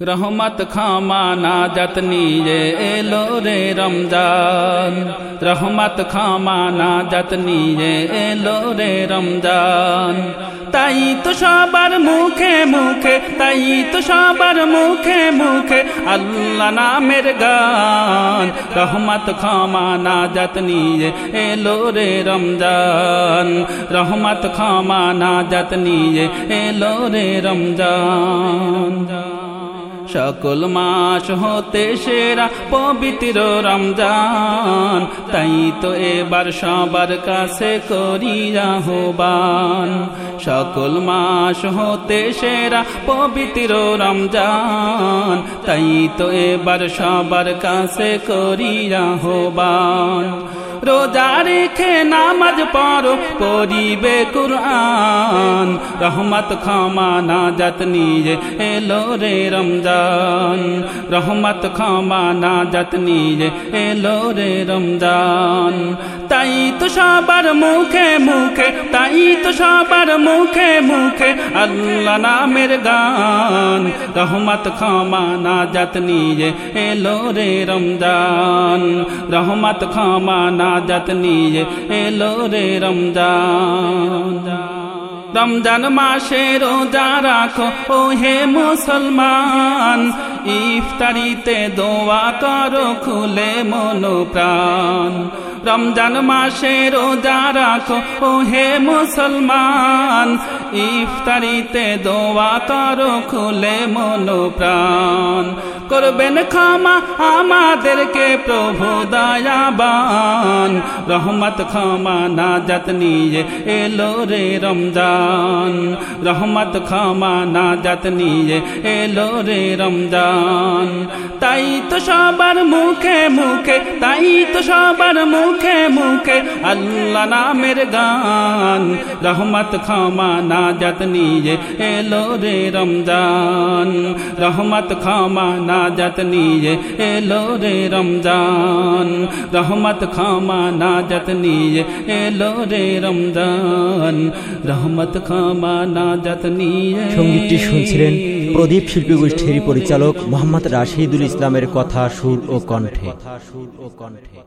রহমত খামা না যতনি যে এলো রে রমজান। রহমত খামা না যতনি যে এলো রে রমজান। তাই তো সবার মুখে মুখে, তাই তো সবার মুখে মুখে আল্লাহ নামের গান। রহমত খামা না যতনি যে এলো রে রমজান। রহমত খামা না যতনি এলো রে রমজান। সকল মাস হতে সেরা পবিত্র রমজান। তাই তো এবার সবার কাছে করি আহ্বান। সকল মাস হতে সেরা পবিত্র রমজান। তাই তো এবার সবার কাছে করি আহ্বান। রোজা রেখে নামাজ পড়ো পরিবে কুরআন। রহমত ক্ষমা নাজাত নিজে এলো রে রমজান। রহমত ক্ষমা না জাত নিজে এলো রে রমজান। তাই তো সবার মুখে মুখে, তাই তো সবার মুখে মুখে আল্লাহ নামের গান। রহমত ক্ষমা না জাত নিজে এলো রে রমজান। রহমত ক্ষমা না নাজাত নিয়ে এলো রে রমজান। রমজান মাসে রোজা রাখো ও হে মুসলমান। ইফতারিতে দোয়া করো, খুলে মনো প্রাণ। রমজান মাসে রোজা রাখো ও হে মুসলমান। ইফতারিতে দোয়া করো, খুলে মনো প্রাণ। করবেন ক্ষমা আমাদেরকে প্রভু দয়াবান। রহমত ক্ষমা না জাত নিয়ে এলো রে রমজান। রহমত ক্ষমা না জাত নিয়ে এলো রে রমজান। তাই তো সবার মুখে মুখে, তাই তো সবার মুখে মুখে আল্লাহ নামের গান। রহমত ক্ষমা না জাত নিয়ে এলো রে রমজান। রহমত ক্ষমা না জাত নিয়ে এলো রে রমজান। রহমত ক্ষমা না জাত নিয়ে এলো রে রমজান। রহমত ক্ষমা না জাত নিয়ে সঙ্গীতটি শুনছিলেন প্রদীপ শিল্পী গোষ্ঠীর পরিচালক মোহাম্মদ রাশিদুল ইসলামের কথা সুর ও কণ্ঠে সুর ও কণ্ঠে।